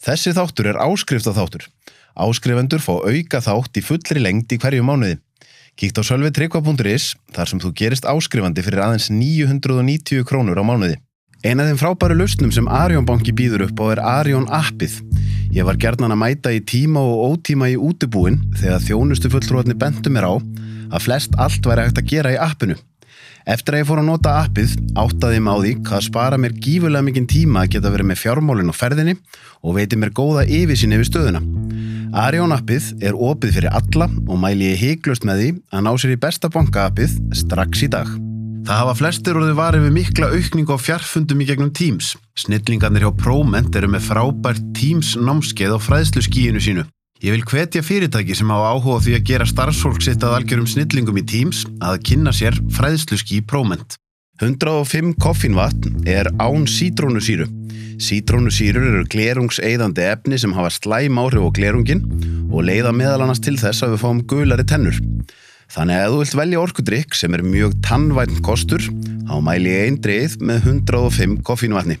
Þessi þáttur er áskrifta þáttur. Áskrifendur fá auka þátt í fullri lengd í hverju mánuði. Kíkt á sölvitrykva.is þar sem þú gerist áskrifandi fyrir aðeins 990 krónur á mánuði. Einn af þeim frábæru lausnum sem Arjón banki býður upp á er Arjón appið. Ég var gerðnan að mæta í tíma og ótíma í útibúin þegar þjónustu fulltrúarnir bentu mér á að flest allt væri hægt að gera í appinu. Eftir að ég fór að nota appið áttaði ég máði hvað spara mér gífurlega mikinn tíma að geta verið með fjármálinn og ferðinni og veiti mér góða yfirsinn yfir stöðuna. Arjón appið er opið fyrir alla og mæli ég heiklust með því að ná sér í besta banka appið strax í dag. Það hafa flestir orðið varið við mikla aukningu á fjarfundum í gegnum Teams. Snillingarnir hjá ProMent eru með frábært Teams námskeið á fræðslu skíinu sínu. Ég vil hvetja fyrirtæki sem hafa áhuga því að gera starfsfólk sitt að algjörum snillingum í Teams að kynna sér fræðslu skí ProMent. 105 koffinvatn er án sítrónusýru. Sítrónusýrur eru glerungseiðandi efni sem hafa slæm áhrif á glerungin og leiða meðal annars til þess að við fáum gulari tennur. Þannig að þú vilt velja orkudrykk sem er mjög tannvænt kostur, þá mæli ég eindreið með 105 koffínvatni.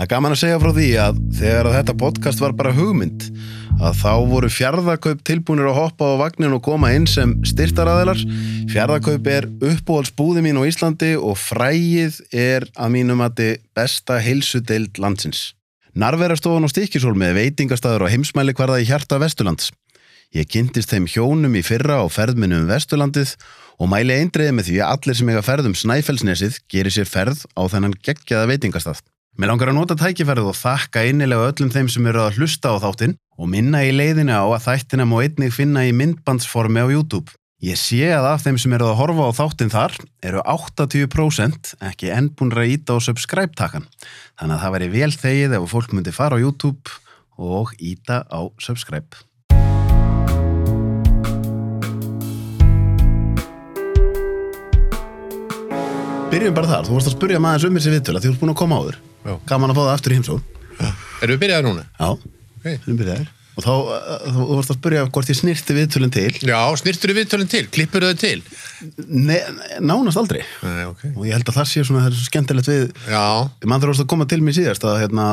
Það er gaman að segja frá því að þegar að þetta podcast var bara hugmynd að þá voru fjárðakaup tilbúinir að hoppa á vagnin og koma inn sem styrtaræðilar. Fjárðakaup er uppbúhalsbúði mín á Íslandi og frægið er að mínum að þið besta heilsudeild landsins. Narverastofan og stíkisól með veitingastæður og heimsmæli hverða í hjarta Vesturlands. Ég kynntist þeim hjónum í fyrra á ferðminu um Vesturlandið og mæli eindriði með því að allir sem eiga ferð um Snæfellsnesið gerir sér ferð á þennan geggjaða veitingastað. Mér langar að nota tækifærið og þakka innilega öllum þeim sem eru að hlusta á þáttinn og minna í leiðinu á að þættina má einnig finna í myndbandsformi á YouTube. Ég sé að af þeim sem eru að horfa á þáttinn þar eru 80% ekki ennbúnra íta á subscribe-takan. Þannig að það væri vel þegið ef fólk myndi fara á YouTube og íta á subscribe. Byrjum bara þar, þú vorst að spurja maður um þessi viðtöla því þú ert búin að koma áður. Já. Gaman að fá það aftur í heimsóð. Erum við byrjaði núna? Já, Ok. við erum byrjaðir. Og þá, uh, þú vorst að spurja hvort ég snirti viðtölinn til. Já, snirtur við viðtölinn til? Klippur þau til? Nei, nánast aldrei. Nei, ok. Og ég held að það sé svona, það er svo skemmtilegt við, Já, mann þarf að koma til mér síðast að hérna,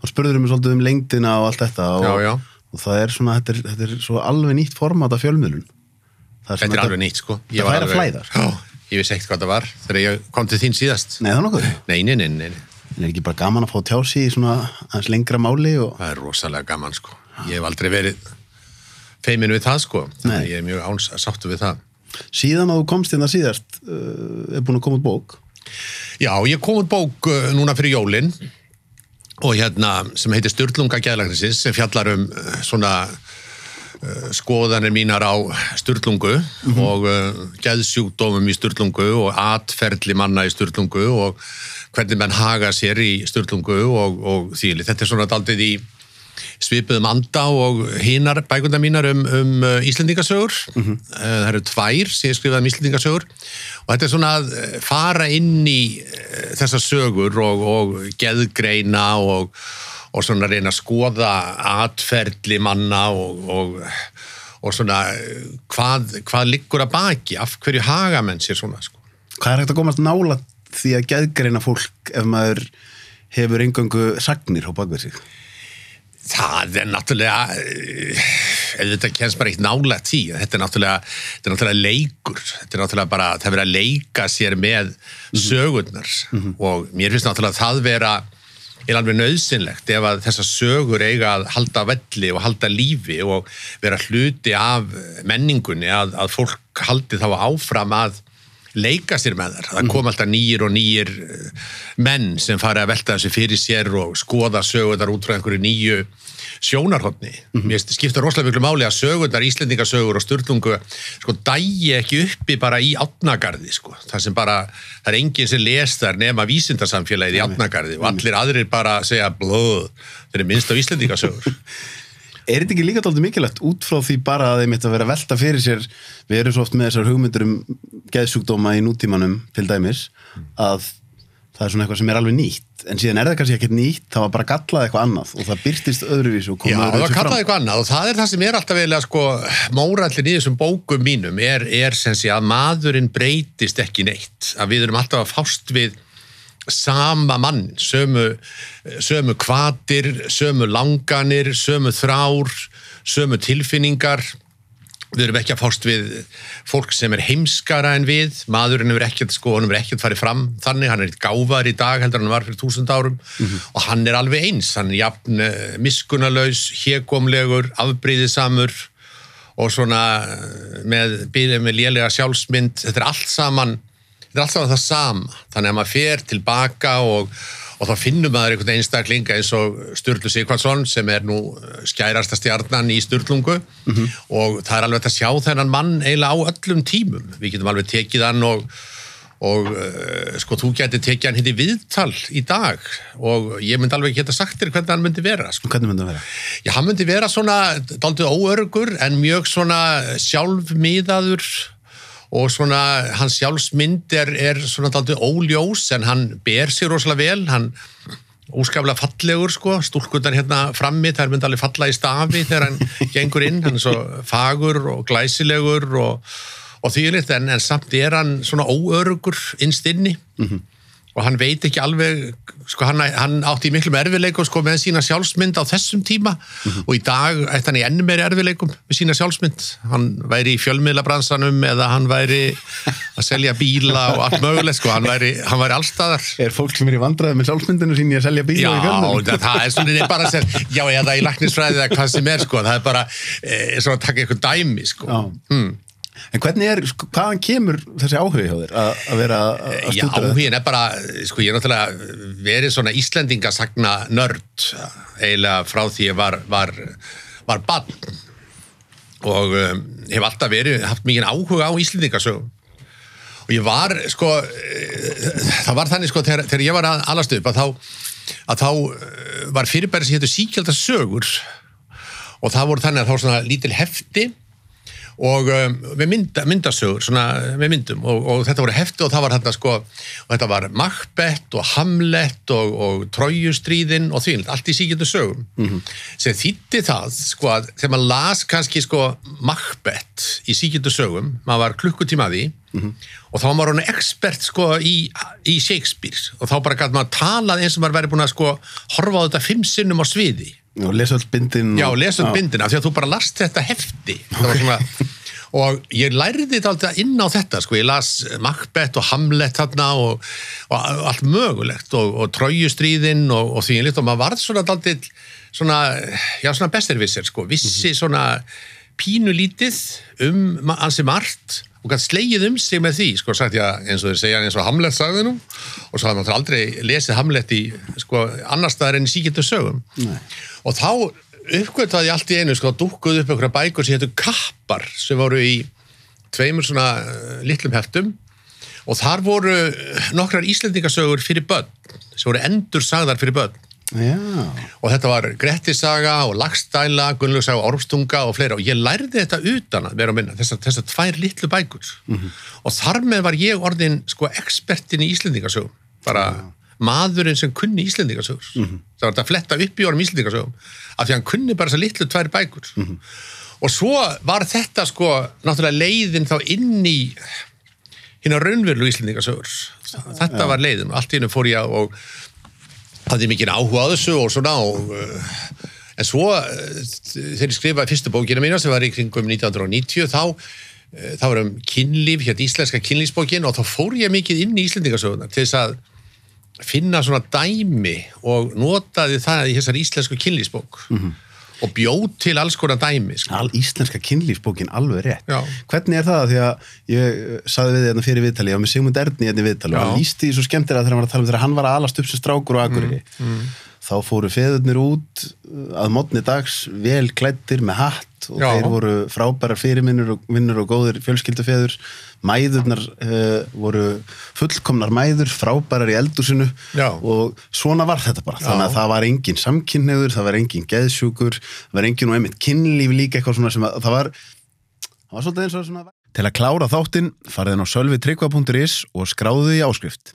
þá spurður mér svolítið um lengdina og allt þetta og, Já, já. og það er svona, þetta er, þetta er svo alveg nýtt format af fjölmiðlun. Þetta er alveg nýtt, sko. Ég Það var fær að alveg- flæða, sko. Já, ég vissi ekkert hvað það var þegar ég kom til þín síðast. Nei, það nokkuð. Nei, nei, nei, nei. En er ekki bara gaman að fá tjási í svona aðeins lengra máli og Það er rosalega gaman, sko. Ég hef aldrei verið feimin við það, sko. Þannig að ég er mjög áns sáttu við það. síðan að þú komst hérna síðast uh, er búin að koma út bók. Já, ég kom út bók uh, núna fyrir jólin og hérna sem heitir Sturlunga gæðlagnisins sem fjallar um uh, svona skoðanir mínar á Sturlungu og uh, gæðsjúkdómum í Sturlungu og atferðli manna í Sturlungu og hvernig menn haga sér í Sturlungu og, og þýli. Þetta er svona daldið í svipuðum anda og hinar bækunda mínar um, um uh, Íslendingasögur. Mm það eru tvær sem ég skrifaði um Íslendingasögur. Og þetta er svona að fara inn í þessar sögur og, og geðgreina og, og svona reyna að skoða atferðli manna og, og, og svona hvað, hvað liggur að baki? Af hverju haga menn sér svona sko. Hvað er hægt að komast nála því að geðgreina fólk ef maður hefur engöngu sagnir á bakvið sig? Það er náttúrulega eh, þetta kennst bara eitt nálægt því. Þetta er náttúrulega, þetta er náttúrulega leikur. Þetta er náttúrulega bara, það er verið að leika sér með sögurnar. Og mér finnst náttúrulega það vera er alveg nöðsynlegt ef að þessar sögur eiga að halda velli og halda lífi og vera hluti af menningunni að, að fólk haldi þá áfram að leika sér með þar. Það kom alltaf nýjir og nýjir eh, menn sem fari að velta þessu fyrir sér og skoða sögurnar út frá einhverju nýju sjónarhóttni. Mér skipta rosalega miklu máli að sögurnar, Íslendingasögur og Sturlungu sko dægi ekki uppi bara í átnagarði sko. Það sem bara, það er enginn sem les þar nema vísindarsamfélagið í átnagarði og allir aðrir bara segja blöð, þeir eru minnst á Íslendingasögur. Er þetta ekki líka dálítið mikilvægt út frá því bara að þeim vera að velta fyrir sér við erum svo oft með þessar hugmyndur um geðsjúkdóma í nútímanum til dæmis að það er svona eitthvað sem er alveg nýtt. En síðan er það kannski ekkert nýtt það var bara gallað eitthvað annað og það byrtist öðruvísu og Já, það öðruvísu kallaði eitthvað annað og það er það sem er alltaf eiginlega sko mórallin í þessum bókum mínum er, er sem sé að maðurinn breytist ekki neitt að við erum alltaf að fást við sama mann, sömu sömu kvatir, sömu langanir, sömu þrár sömu tilfinningar. Við erum ekki að fást við fólk sem er heimskara en við. Maðurinn hefur ekkert sko, hann hefur ekkert farið fram þannig, hann er eitt gáfar í dag heldur hann var fyrir túsund árum. Og hann er alveg eins, hann er jafn uh, miskunalaus, hégomlegur afbrýðisamur og svona eh, með, með lélega sjálfsmynd, þetta er allt saman þetta er allt saman það sama. Þannig að maður fer tilbaka og og þá finnum maður einhvern einstakling eins og Sturlu Sigvarsson sem er nú skærasta stjarnan í Sturlungu. Og það er alveg að sjá þennan mann eiginlega á öllum tímum. Við getum alveg tekið hann og, og uh, sko þú getur tekið hann hindi viðtal í dag. Og ég myndi alveg geta sagt þér hvernig hann myndi vera sko. Hvernig myndi það vera? Já, hann myndi vera svona daldið óörgur en mjög svona sjálfmiðaður og svona hans sjálfsmynd er, er svona daldið óljós en hann ber sig rosalega vel, hann óskaplega fallegur sko, stúlkundar hérna frammi, þær myndi alveg falla í stafi þegar hann gengur inn, hann er svo fagur og glæsilegur og, og þýrlitt en, en samt er hann svona óörugur innst inni og hann veit ekki alveg sko hann, hann átti í miklum erfileikum sko með sína sjálfsmynd á þessum tíma. Og í dag ætti hann í enn meiri erfileikum með sína sjálfsmynd. Hann væri í fjölmiðlabransanum eða hann væri að selja bíla og allt mögulegt sko, hann væri, hann væri allstaðar Er fólk sem er í vandræði með sjálfsmyndinu sín í að selja bíla Já, í fjölmiðlum? það, það er svona bara að segja, já, eða í laknisfræði eða hvað sem er, sko, það er bara e, svona að taka eitthvað dæmi, sko. Já. En hvernig er, hvaðan kemur þessi áhuga hjá þér að, að vera að að Já, stúdera þetta? áhugin er bara, sko, ég er náttúrulega verið svona Íslendingasagna nörd eiginlega frá því ég var, var, var bann og um, hef alltaf verið, haft mikið áhuga á Íslendingasögum. Og ég var, sko, eh, það var þannig, sko, þegar, þegar ég var að alast upp að þá, að þá eh, var fyrirbæri sem hétu síkjaldasögur og það voru þannig að þá svona lítil hefti og um, með mynda, myndasögur svona með myndum. Og, og þetta voru hefti og það var þetta sko og þetta var Macbeth og Hamlet og, og Trójustríðin og því allt í síkjöndu sögum. -hmm. sem þýtti það sko að þegar maður las kannski sko Macbeth í síkjöndu sögum maður var klukkutíma því og þá var maður hann expert sko í, í Shakespeare. Og þá bara gæti maður talað eins og maður verið búin að sko horfa á þetta fimm sinnum á sviði Og lesa öll bindin Já, lesa um bindina, því að þú bara last þetta hefti svona, og ég lærði þetta alltaf inn á þetta sko. ég las Macbeth og Hamlet þarna og, og allt mögulegt og, og trójustríðin og, og því líkt og maður varð svona daldið svona, já, svona bestirvissir sko. vissi svona pínulítið um ansi margt og gætt slegið um sig með því sko, sagt að eins og þeir segja eins og Hamlet sagði nú. Og svo hafði maður aldrei lesið Hamlet í sko, annar staðar enn í síkjöndu sögum. Nei. og þá uppgötaði ég allt í einu sko, dúkkuð upp einhverja bækur sem hétu Kappar sem voru í tveimur svona uh, litlum heftum. Og þar voru nokkrar Íslendingasögur fyrir börn sem voru endur sagðar fyrir börn Já, og þetta var Grettisaga og Lagstæla, Gunnlaugssaga, Ormstunga og fleira. Og ég lærði þetta utan að vera að minna þessar, þessar tvær litlu bækur. Og þar með var ég orðin sko ekspertin í Íslendingasögum. Bara maðurinn sem kunni Íslendingasögur. Það var þetta að fletta upp í orðum Íslendingasögum af því hann kunni bara þessar litlu tvær bækur. Og svo var þetta sko náttúrulega leiðin þá inn í hérna raunverulega Íslendingasögur. Þetta var leiðin. Og allt í hennu fór ég að og hafði mikið áhuga á þessu og svona og, uh, en svo uh, þegar ég skrifaði fyrstu bókina mína sem var í kringum 1990 þá uh, þá var um kynlíf, hérna íslenska kynlífsbókin og þá fór ég mikið inn í Íslendingasögunar til þess að finna svona dæmi og notaði það í þessar íslensku kynlífsbók og bjóð til alls konar dæmi sko. all íslenska kynlífsbókin alveg rétt. Já. Hvernig er það? Því að ég uh, saði við hérna fyrir viðtali, ég var með Sigmund Erni hérna í viðtali og Já. hann lísti því svo skemmtilega þegar hann var að tala um þegar hann var að alast upp sem strákur og akureyri. Þá þá fóru feðurnir út uh, að mótni dags vel klættir með hatt og Já. þeir voru frábærar fyrirminnur og vinnur og góðir fjölskyldufeður mæðurnar uh, voru fullkomnar mæður, frábærar í eldúsinu Já. og svona var þetta bara þannig að Já. það var engin samkynneður, það var engin geðsjúkur, það var engin og einmitt kynlíf líka eitthvað svona sem að það var það var svolítið eins og svona Til að klára þáttinn farið inn á sölvi og skráðu í áskrift